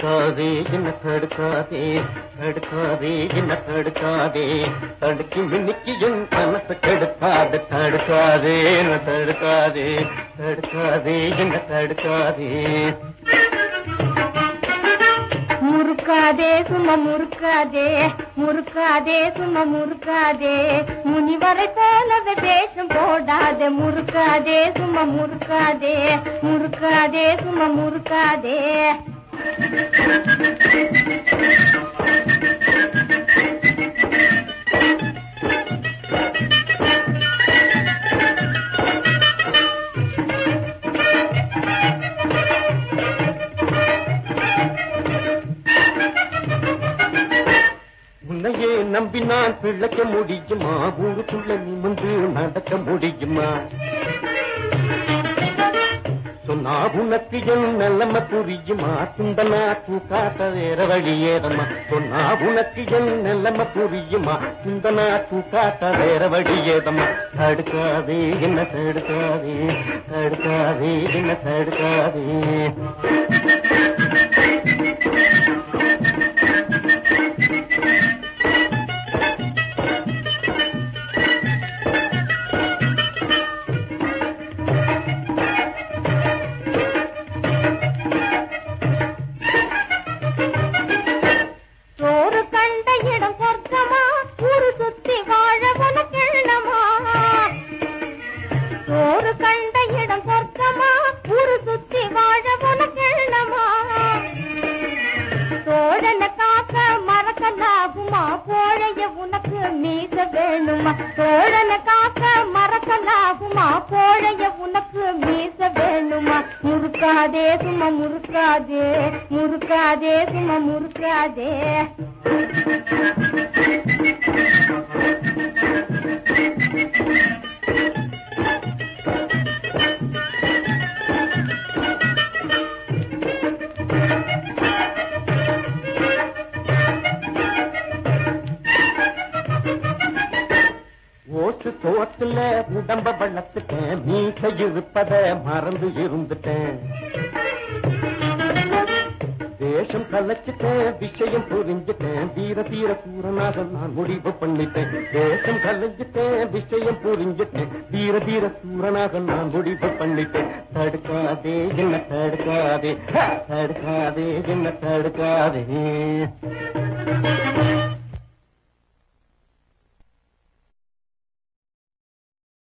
தடுக்காதே என்ன தடுக்காதே தடுக்காதே என்ன தடுக்காதே. தடுக்கி மின்னிக்கு என் மனசு கெடுக்காது தடுக்காதே என்ன தடுக்காதே தடுக்காதே என்ன தடுக்காதே. முறுக்காதே சும்மா முறுக்காதே முறுக்காதே சும்மா முறுக்காதே. முனிவரை போலவே வேஷம் போடாதே முறுக்காதே சும்மா முறுக்காதே முறுக்காதே சும்மா முறுக்காதே. உன்னையே நம்பி நான் பிழைக்க முடியுமா? ஊருக்குள்ள நிமிந்து நடக்க முடியுமா? சொன்னா உனக்கு என் நிலைமை புரியுமா? துண்டனா தூக்காட்ட வேற வழியேதம்மா சொன்னா உனக்கு என் நிலைமை புரியுமா? துண்டனா தூக்காட்ட வேற வழியேதம்மா தடுக்காதே என்ன தடுக்காதே? தடுக்காதே என்ன தடுக்காதே? கண்ட இடம் சொர்க்கமா? ஊரு சுத்தி வாழ உனக்கு எண்ணமா தோழன காக்க மறக்கலாகுமா போழைய உனக்கு மீச வேணுமா? தோழன காக்க மறக்கலாகுமா போழைய உனக்கு மீச வேணுமா? முறுக்காதே சும்மா முறுக்காதே முறுக்காதே சும்மா முறுக்காதே. Thank you. ஓட்டு தோத்துல உடம்ப வளர்த்துட்டேன். மீச இருப்பத மறந்து இருந்துட்டேன். தேசம் கலைச்சிட்டேன் விஷயம் புரிஞ்சுட்டேன். தீர தீர சூரனாக நான் முடிவு பண்ணிட்டேன். தேசம் கலைஞ்சிட்டேன் விஷயம் புரிஞ்சுட்டேன். தீர தீர சூரனாக நான் முடிவு பண்ணிட்டேன். தடுக்காதே என்ன தடுக்காதே. தடுக்காதே என்ன தடுக்காதே.